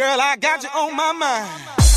Girl, I got you on my mind.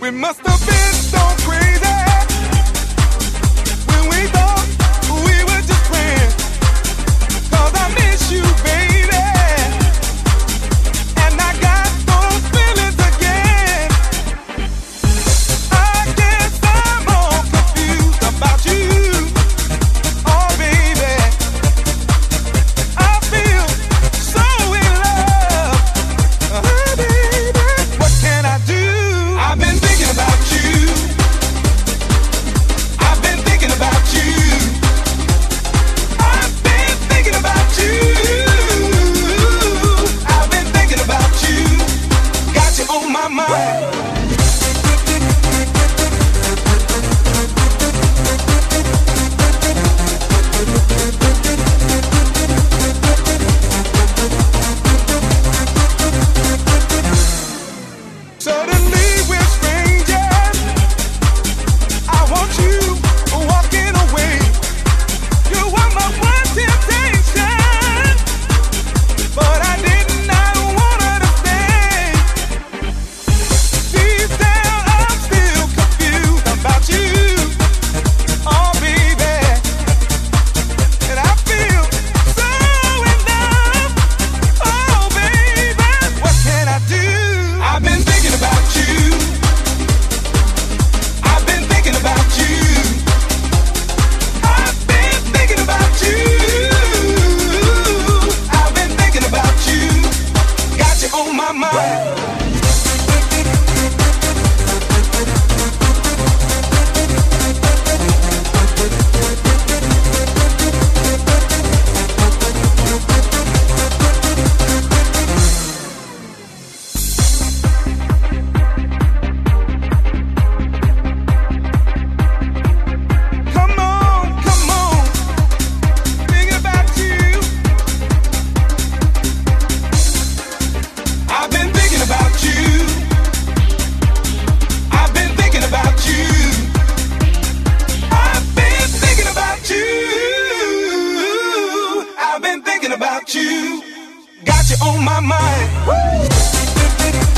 We must have been so crazy. thinking about you. Got you on my mind. Woo!